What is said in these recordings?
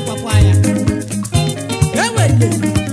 papaya enwere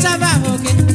sábà òkè.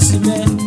síbẹ̀.